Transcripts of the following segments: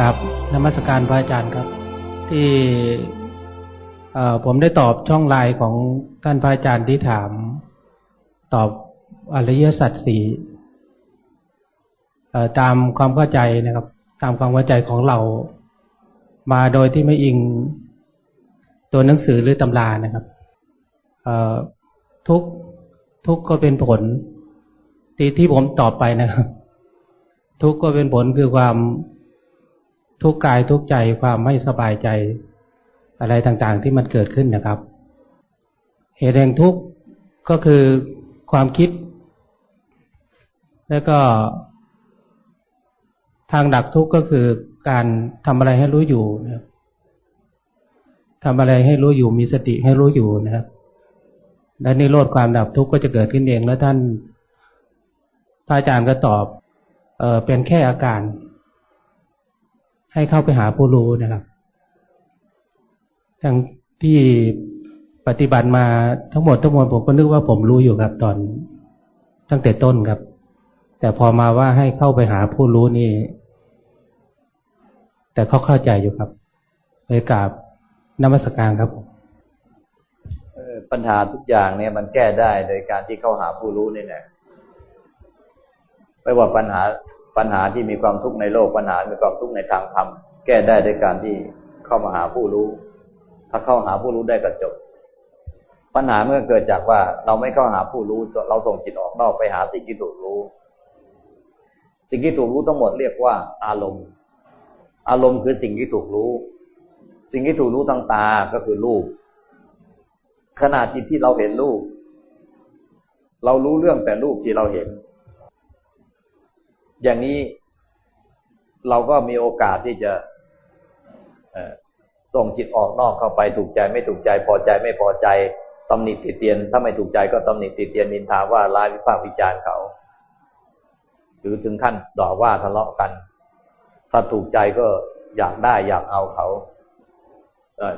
กับนมัสการพระอาจารย์ครับ ที่ผมได้ตอบช่องไลน์ของท่านพระอาจารย์ที่ถาม ตอบอริยสัจสี่ตามความเข้าใจนะครับ ตามความเข้าใจของเรา มาโดยที่ไม่อิงตัวหนังสือหรือตำรานะครับทุกทุกก็เป็นผลที่ที่ผมตอบไปนะครับ ทุกก็เป็นผลคือความ ทุกกายทุกใจความไม่สบายใจ อะไรต่างๆที่มันเกิดขึ้นนะครับ เหตุแห่งทุกข์ก็คือความคิด แล้วก็ทางดักทุกข์ก็คือการทำอะไรให้รู้อยู่นะครับทำอะไรให้รู้อยู่มีสติให้รู้อยู่นะครับและนิโรธความดับทุกข์ก็จะเกิดขึ้นเองแล้วท่านพระอาจารย์ก็ตอบเออเป็นแค่อาการ ให้เข้าไปหาผู้รู้นะครับทั้งที่ปฏิบัติมาทั้งหมดทั้งมวลผมก็นึกว่าผมรู้อยู่ครับตอนตั้งแต่ต้นครับ แต่พอมาว่าให้เข้าไปหาผู้รู้นี่ แต่เขาเข้าใจอยู่ครับเลยกราบนมัสการครับผมปัญหาทุกอย่างเนี่ยมันแก้ได้โดยการที่เข้าหาผู้รู้นี่แหละไม่ว่าปัญหา ปัญหาที่มีความทุกข์ในโลกปัญหา มีความทุกข์ในทางธรรมแก้ได้โดยการที่เข้ามาหาผู้รู้ ถ้าเข้าหาผู้รู้ได้ก็จบ ปัญหาเมื่อเกิดจากว่าเราไม่เข้าหาผู้รู้ เราส่งจิตออกนอกไปหาสิ่งที่ถูกรู้ สิ่งที่ถูกรู้ทั้งหมดเรียกว่า อารมณ์ อารมณ์คือสิ่งที่ถูกรู้ สิ่งที่ถูกรู้ทางตาก็คือรูป ขณะจิตที่เราเห็นรูป เรารู้เรื่องแต่รูปที่เราเห็น อย่างนี้เราก็มีโอกาสที่จะส่งจิตออกนอกเข้าไปถูกใจไม่ถูกใจ พอใจไม่พอใจตำหนิติเตียน ถ้าไม่ถูกใจก็ตำหนิติเตียนนินทาว่าลายวิพากษ์วิจารณ์เขา หรือถึงขั้นด่าว่าทะเลาะกัน ถ้าถูกใจก็อยากได้อยากเอาเขา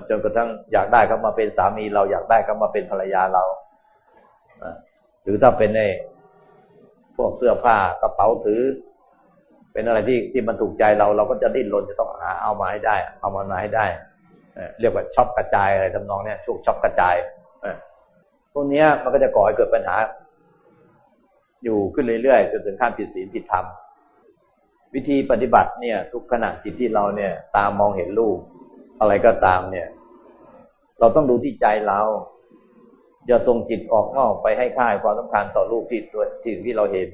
จนกระทั่งอยากได้เขามาเป็นสามีเราอยากได้เขามาเป็นภรรยาเราหรือถ้าเป็นในพวกเสื้อผ้ากระเป๋าถือ เป็นอะไรที่ที่มันถูกใจเราเราก็จะดิ้นรนจะต้องหาเอามาให้ได้ เอามามาให้ได้เรียกว่าช็อปกระจายอะไรทำนองเนี้ยช่วงช็อปกระจายพวกนี้มันก็จะก่อให้เกิดปัญหา อยู่ขึ้นเรื่อยๆจนถึงขั้นผิดศีลผิดธรรมวิธีปฏิบัติเนี่ย ทุกขณะจิตที่เราเนี่ย ตามมองเห็นรูปอะไรก็ตามเนี่ย เราต้องดูที่ใจเราอย่าส่งจิตออกนอกไปให้ค่ายความสำคัญต่อรูปที่ตัวที่ที่เราเห็น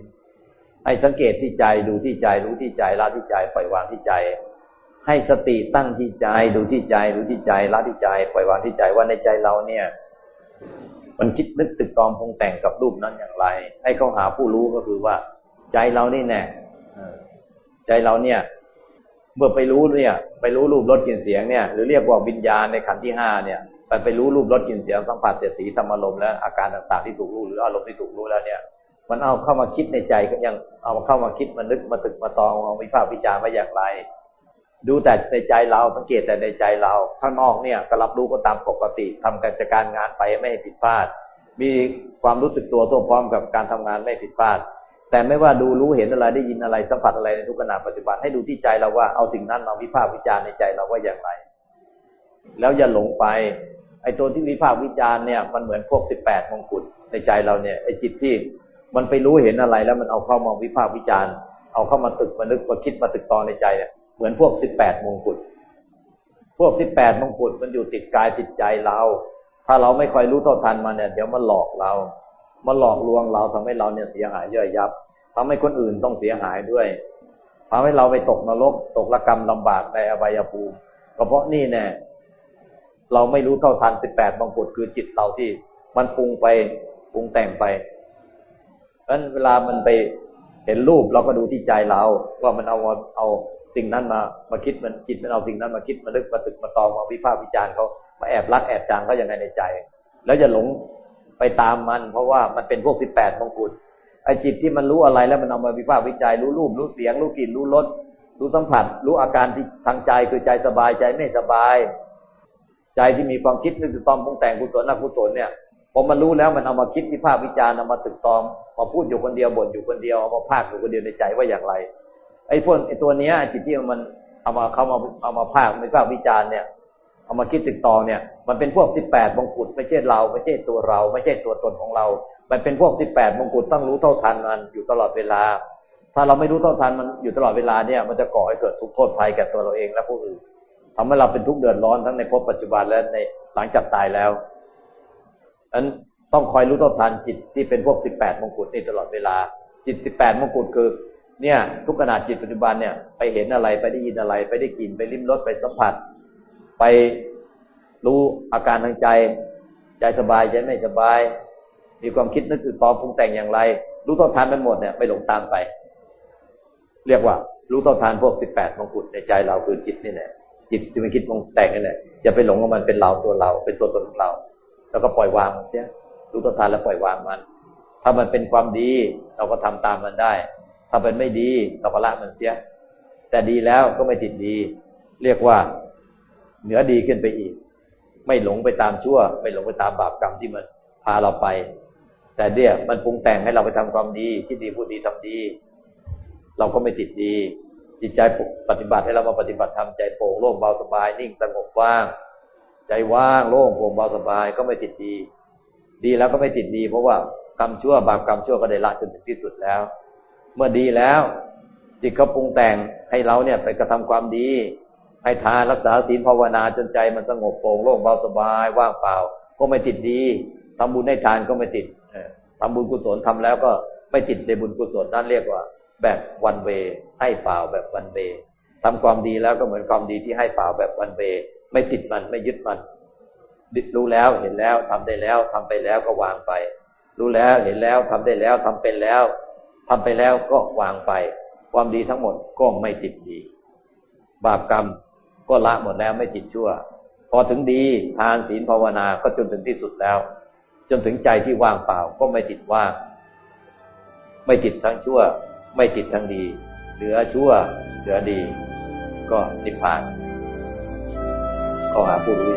ให้สังเกตที่ใจดูที่ใจรู้ที่ใจละที่ใจปล่อยวางที่ใจ ให้สติตั้งที่ใจดูที่ใจรู้ที่ใจละที่ใจ ปล่อยวางที่ใจว่าในใจเราเนี่ย มันคิดนึกตึกตอมพงแต่งกับรูปนั้นอย่างไร ให้เขาหาผู้รู้ก็คือว่า ใจเรานี่แน่ใจเราเนี่ย เมื่อไปรู้เนี่ย ไปรู้รูปรสกลิ่นเสียงเนี่ย หรือเรียกว่าวิญญาณในขันที่ห้าเนี่ยไปไปรู้รูปรสกลิ่นเสียงสัมผัสเสียสีธรรมารมและอาการต่างๆที่ถูกรู้หรืออารมณ์ที่ถูกรู้แล้วเนี่ย มันเอาเข้ามาคิดในใจก็ยัง เอามาเข้ามาคิดมันนึกมาตึกมาตองเอาวิพากษ์วิจารณ์ว่าอย่างไร ดูแต่ในใจเราสังเกตแต่ในใจเราข้างนอกเนี่ยก็รับรู้ก็ตามปกติทำการจัดการงานไปไม่ผิดพลาด มีความรู้สึกตัวทั่วพร้อมกับการทำงานไม่ผิดพลาด แต่ไม่ว่าดูรู้เห็นอะไรได้ยินอะไรสัมผัสอะไรในทุกขณะปัจจุบันให้ดูที่ใจเราว่าเอาสิ่งนั้นมาวิพากษ์วิจารณ์ในใจเราว่าอย่างไร แล้วอย่าหลงไปไอ้ตัวที่วิพากษ์วิจารณ์เนี่ยมันเหมือนพวกสิบแปดมงกุฎในใจเราเนี่ยไอ้จิตที่ มันไปรู้เห็นอะไรแล้วมันเอาเข้ามองวิพากษ์วิจารณ์ เอาเข้ามาตึกมานึกมาคิดมาตึกตอนในใจเนี่ยเหมือนพวกสิบแปดมงกุฎพวกสิบแปดมงกุฎมันอยู่ติดกายติดใจเรา ถ้าเราไม่คอยรู้เท่าทันมันเนี่ย เดี๋ยวมันหลอกเรามาหลอกลวงเราทำให้เราเนี่ยเสียหายเยอะยับทำให้คนอื่นต้องเสียหายด้วยทำให้เราไปตกนรกตกระกรรมลำบากในอบายภูมิก็เพราะนี่แน่เราไม่รู้เท่าทันสิบแปดบางกุฎคือจิตเราที่ มันปรุงไปปรุงแต่งไป เพราะนั้นเวลามันไปเห็นรูปเราก็ดูที่ใจเรา ว่ามันเอาเอาสิ่งนั้นมามาคิดมันจิตมันเอาสิ่งนั้นมาคิดมาลึกมาตึกมาตองมาวิพากษ์วิจารณ์เขามาแอบรักแอบจางเขาอย่างไรในใจ แล้วจะหลงไปตามมัน เพราะว่ามันเป็นพวกสิบแปดมงกุฎไอจิตที่มันรู้อะไรแล้วมันเอามาวิพากษ์วิจัยรู้รูปรู้เสียง รู้กลิ่นรู้รสรู้สัมผัส รู้อาการที่ทางใจคือใจสบายใจไม่สบาย ใจที่มีความคิดนึกตอมปรุงแต่งกุศลอกุศลเนี่ย พอมันรู้แล้วมันเอามาคิดวิพากษ์วิจารณ์เอามาตึกตอมมาพูดอยู่คนเดียวบ่นอยู่คนเดียวเอามาพากอยู่คนเดียวในใจว่าอย่างไรไอ้พวกไอ้ตัวเนี้ยจิตที่มันเอามาเขามาเอามาภาคไม่ภาควิจารณ์เนี่ยเอามาคิดติดต่อเนี่ย มันเป็นพวกสิบแปดมงกุฎไม่ใช่เรา ไม่ใช่ตัวเรา ไม่ใช่ตัวตนของเรา มันเป็นพวกสิบแปดมงกุฎต้องรู้เท่าทันมันอยู่ตลอดเวลา ถ้าเราไม่รู้เท่าทันมันอยู่ตลอดเวลาเนี่ย มันจะก่อให้เกิดทุกข์โทษภัยแก่ตัวเราเองและผู้อื่นทำให้เราเป็นทุกข์เดือดร้อนทั้งในภพปัจจุบันและในหลังจากตายแล้ว อันต้องคอยรู้เท่าทันจิตที่เป็นพวกสิบแปดมงกุฎนี่ตลอดเวลา จิตสิบแปดมงกุฎคือ เนี่ย ทุกขณะจิตปัจจุบันเนี่ย ไปเห็นอะไรไปได้ยินอะไร ไปได้กลิ่นไปลิ้มรสไปสัมผัส ไปรู้อาการทางใจ ใจสบายใจไม่สบาย มีความคิดนึกคือตอปรุงแต่งอย่างไร รู้เท่าทันไปหมดเนี่ยไม่หลงตามไป เรียกว่า รู้เท่าทันพวกสิบแปดมงกุฎในใจเราคือจิตนี่แหละจิตจะไม่คิดปรุงแต่งนี่แหละอย่าไปหลงว่ามันเป็นเราตัวเรา เป็นตัวตนของเรา แล้วก็ปล่อยวางมันเสียรู้เท่าทันแล้วปล่อยวางมัน ถ้ามันเป็นความดี เราก็ทำตามมันได้ ถ้าเป็นไม่ดีเราก็ละมันเสีย แต่ดีแล้วก็ไม่ติดดี เรียกว่าเหนือดีขึ้นไปอีก ไม่หลงไปตามชั่ว ไม่หลงไปตามบาปกรรมที่มันพาเราไป แต่เนี่ยมันปรุงแต่งให้เราไปทำความดีที่ดีพูดดีทำดี เราก็ไม่ติดดีจิตใจปฏิบัติให้เรามาปฏิบัติทำใจโปร่งโล่งเบาสบายนิ่งสงบว่าง ใจว่างโล่งโปร่งเบาสบายก็ไม่ติดดี ดีแล้วก็ไม่ติดดี เพราะว่ากรรมชั่วบาปกรรมชั่วก็ได้ละจนถึงที่สุดแล้ว เมื่อดีแล้ว จิตเขาปรุงแต่งให้เราเนี่ยไปกระทำความดี ให้ทานรักษาศีลภาวนาจนใจมันสงบโปร่งโล่งเบาสบาย ว่างเปล่า ก็ไม่ติดดีทำบุญให้ทานก็ไม่ติดทำบุญกุศลทำแล้วก็ไม่ติดในบุญกุศลนั่นเรียกว่า แบบวันเวให้เปล่าแบบวันเวทำความดีแล้วก็เหมือนความดีที่ให้เปล่าแบบวันเว ไม่ติดมันไม่ยึดมันรู้แล้วเห็นแล้วทำได้แล้วทำไปแล้วก็วางไป รู้แล้วเห็นแล้วทำได้แล้วทำเป็นแล้วทำไปแล้วก็วางไป ความดีทั้งหมดก็ไม่ติดดี บาปกรรมก็ละหมดแล้วไม่ติดชั่ว พอถึงดีทานศีลภาวนาก็จนถึงที่สุดแล้ว จนถึงใจที่ว่างเปล่าก็ไม่ติดว่างไม่ติดทั้งชั่ว ไม่ติดทั้งดี เหลือชั่ว เหลือดี ก็นิพพาน ก็หาผู้รู้